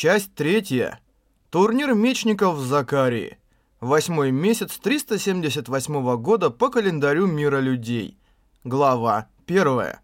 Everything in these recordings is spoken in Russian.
Часть третья. Турнир мечников в Закарии. Восьмой месяц 378 года по календарю мира людей. Глава 1.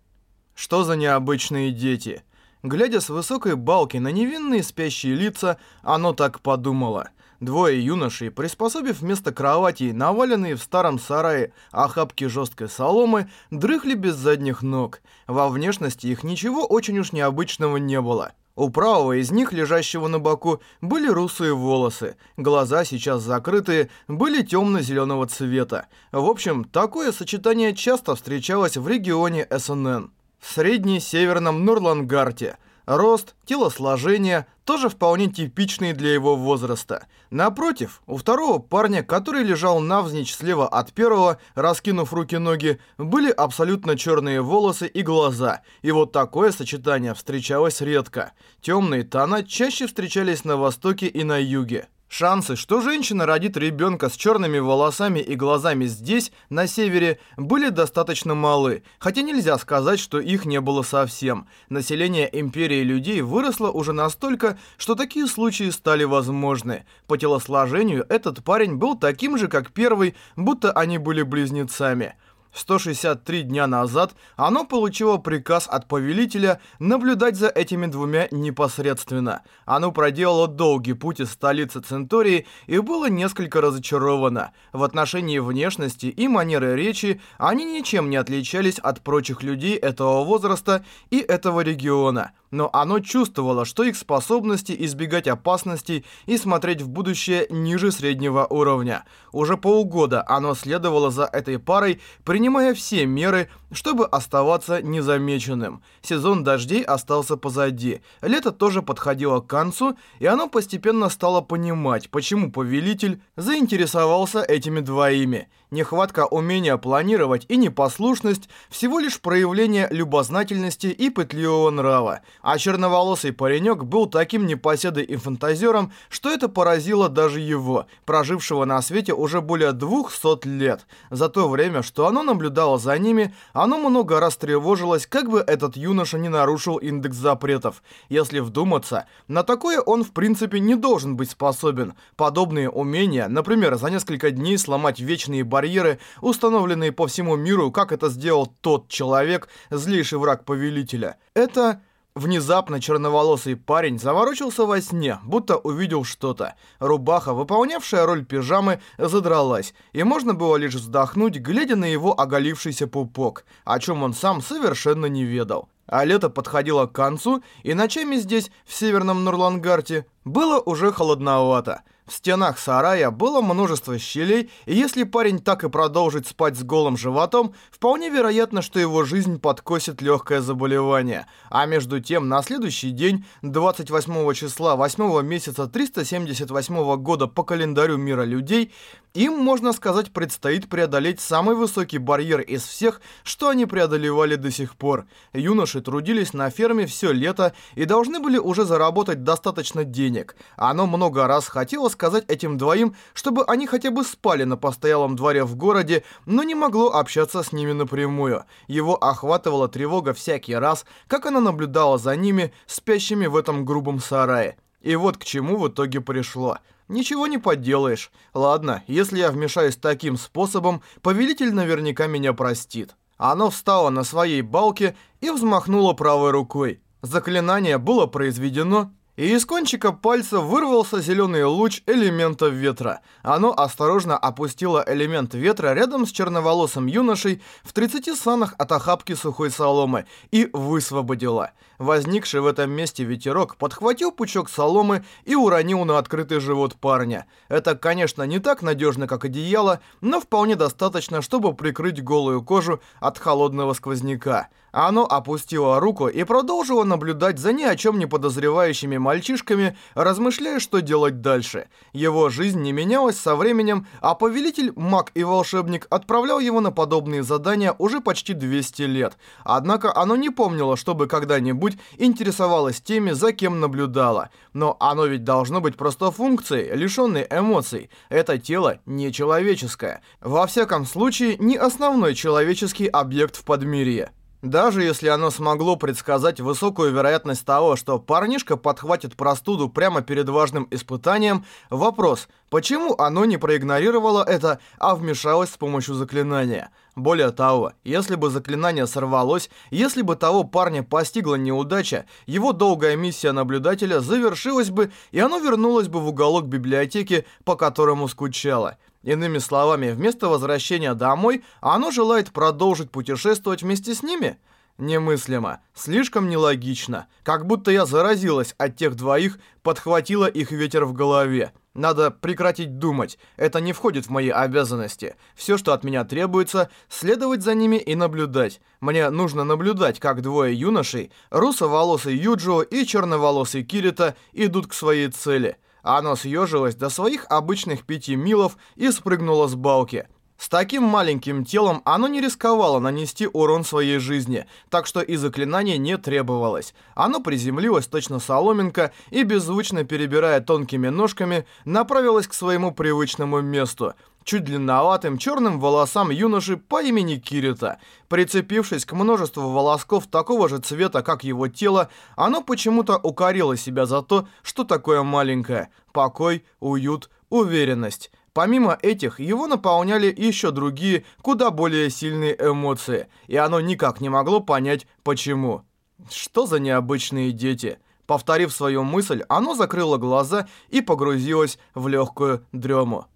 Что за необычные дети? Глядя с высокой балки на невинные спящие лица, оно так подумало. Двое юношей, приспособив вместо кровати наваленные в старом сарае охапки жесткой соломы, дрыхли без задних ног. Во внешности их ничего очень уж необычного не было. У правого из них, лежащего на боку, были русые волосы, глаза, сейчас закрытые, были темно-зеленого цвета. В общем, такое сочетание часто встречалось в регионе СНН. В средней северном Нурлангарте. Рост, телосложение, тоже вполне типичные для его возраста. Напротив, у второго парня, который лежал навзничь слева от первого, раскинув руки-ноги, были абсолютно черные волосы и глаза, и вот такое сочетание встречалось редко. Темные тона чаще встречались на востоке и на юге. Шансы, что женщина родит ребенка с черными волосами и глазами здесь, на севере, были достаточно малы, хотя нельзя сказать, что их не было совсем. Население империи людей выросло уже настолько, что такие случаи стали возможны. По телосложению этот парень был таким же, как первый, будто они были близнецами. 163 дня назад оно получило приказ от повелителя наблюдать за этими двумя непосредственно. Оно проделало долгий путь из столицы Центурии и было несколько разочаровано. В отношении внешности и манеры речи они ничем не отличались от прочих людей этого возраста и этого региона. Но оно чувствовало, что их способности избегать опасностей и смотреть в будущее ниже среднего уровня. Уже полгода оно следовало за этой парой, приняв принимая все меры, чтобы оставаться незамеченным. Сезон дождей остался позади, лето тоже подходило к концу, и оно постепенно стало понимать, почему повелитель заинтересовался этими двоими. Нехватка умения планировать и непослушность – всего лишь проявление любознательности и пытливого нрава. А черноволосый паренек был таким непоседой и фантазером, что это поразило даже его, прожившего на свете уже более 200 лет, за то время, что оно на наблюдала за ними, оно много раз тревожилось, как бы этот юноша не нарушил индекс запретов. Если вдуматься, на такое он в принципе не должен быть способен. Подобные умения, например, за несколько дней сломать вечные барьеры, установленные по всему миру, как это сделал тот человек, злейший враг Повелителя. Это... Внезапно черноволосый парень заворочился во сне, будто увидел что-то. Рубаха, выполнявшая роль пижамы, задралась, и можно было лишь вздохнуть, глядя на его оголившийся пупок, о чем он сам совершенно не ведал. А лето подходило к концу, и ночами здесь, в северном Нурлангарте, было уже холодновато. В стенах сарая было множество щелей, и если парень так и продолжит спать с голым животом, вполне вероятно, что его жизнь подкосит легкое заболевание. А между тем, на следующий день, 28 числа 8 месяца 378 года по календарю мира людей, им, можно сказать, предстоит преодолеть самый высокий барьер из всех, что они преодолевали до сих пор. Юноши трудились на ферме все лето и должны были уже заработать достаточно денег. Оно много раз хотелось сказать этим двоим, чтобы они хотя бы спали на постоялом дворе в городе, но не могло общаться с ними напрямую. Его охватывала тревога всякий раз, как она наблюдала за ними, спящими в этом грубом сарае. И вот к чему в итоге пришло. Ничего не поделаешь. Ладно, если я вмешаюсь таким способом, повелитель наверняка меня простит. Оно встало на своей балке и взмахнуло правой рукой. Заклинание было произведено, и из кончика пальца вырвался зеленый луч элемента ветра. Оно осторожно опустило элемент ветра рядом с черноволосым юношей в 30 санах от охапки сухой соломы и высвободило. Возникший в этом месте ветерок подхватил пучок соломы и уронил на открытый живот парня. Это, конечно, не так надежно, как одеяло, но вполне достаточно, чтобы прикрыть голую кожу от холодного сквозняка. Оно опустило руку и продолжило наблюдать за ни о чем не подозревающими мальчишками, размышляя, что делать дальше. Его жизнь не менялась со временем, а повелитель, маг и волшебник отправлял его на подобные задания уже почти 200 лет. Однако оно не помнило, чтобы когда-нибудь интересовалось теми, за кем наблюдало. Но оно ведь должно быть просто функцией, лишенной эмоций. Это тело не человеческое. Во всяком случае, не основной человеческий объект в подмирье. Даже если оно смогло предсказать высокую вероятность того, что парнишка подхватит простуду прямо перед важным испытанием, вопрос, почему оно не проигнорировало это, а вмешалось с помощью заклинания? Более того, если бы заклинание сорвалось, если бы того парня постигла неудача, его долгая миссия наблюдателя завершилась бы, и оно вернулось бы в уголок библиотеки, по которому скучало. Иными словами, вместо возвращения домой, оно желает продолжить путешествовать вместе с ними? Немыслимо. Слишком нелогично. Как будто я заразилась от тех двоих, подхватила их ветер в голове. Надо прекратить думать. Это не входит в мои обязанности. Все, что от меня требуется, следовать за ними и наблюдать. Мне нужно наблюдать, как двое юношей, русоволосый Юджио и черноволосый Кирита, идут к своей цели. Оно съежилось до своих обычных пяти милов и спрыгнуло с балки. С таким маленьким телом оно не рисковало нанести урон своей жизни, так что и заклинание не требовалось. Оно приземлилось точно соломинка и, беззвучно перебирая тонкими ножками, направилось к своему привычному месту – чуть длинноватым черным волосам юноши по имени Кирита. Прицепившись к множеству волосков такого же цвета, как его тело, оно почему-то укорило себя за то, что такое маленькое. Покой, уют, уверенность. Помимо этих, его наполняли еще другие, куда более сильные эмоции, и оно никак не могло понять, почему. Что за необычные дети? Повторив свою мысль, оно закрыло глаза и погрузилось в легкую дрему.